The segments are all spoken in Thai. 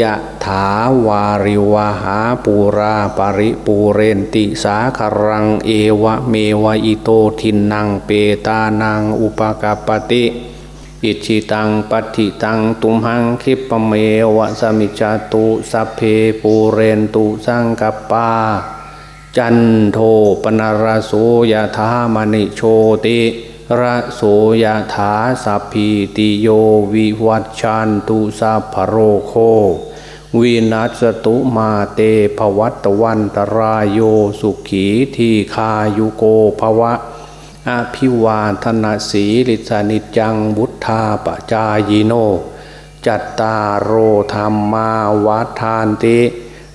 ยะถาวาริวาหาปูราปริปูเรนติสาคารังเอวะเมวะอิโตทินนางเปตานังอุปกาปติอิชิตังปัติตังตุมหังคิปเมวะสมิจตุสัพเพปูเรนตุสังกปปาจันโทปนารโสยะธามณิโชติ ระโสยถาสัพพีติโยวิวัชชันตุสัพพโรโควินัสตุมาเตภวัตวันตรายโยสุขีทีคายุโกภวะอภิวาทนาสีลิสานิจังบุทธาปจายโน จัตตารโอธรรมาวัฏานติ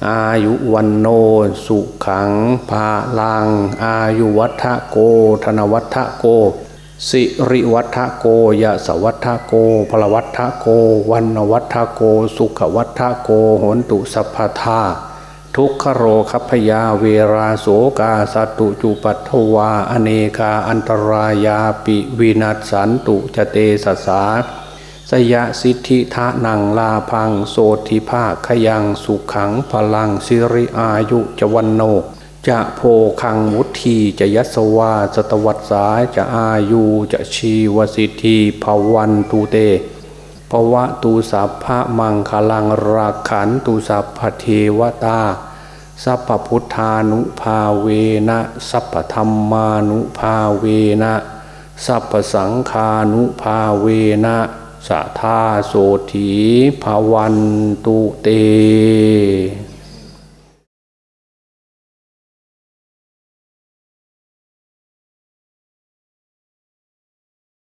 อายุวันโนสุขังภาลัง อายุวัฏโกธนวัฏโก สิริวัฏโกยะสวัฏโกพลวัฏโก วันวัฏโก สุขวัฏโกหนตุสัพพาทุกขโรคัพยาเวราโสกาสตุจุปัตถวา อเนกาอันตรายาปิวินัสสันตุจเตสสาสยะสิทธิทะนังลาพังโสธิภาคขยังสุขังพลังสิริอายุจวันโน จะโพคังวุธีจะยัสวาสตวัตสายจะอายุจะชีวสิทธิภวันตุเตภวะตูสัพพะมังคลังราขันตูสัพพเทวตา สัพพุทธานุภาเวนะสัพพธรรมานุภาเวนะสัพพสังฆานุภาเวนะสัทธาโสถีภวันตุเต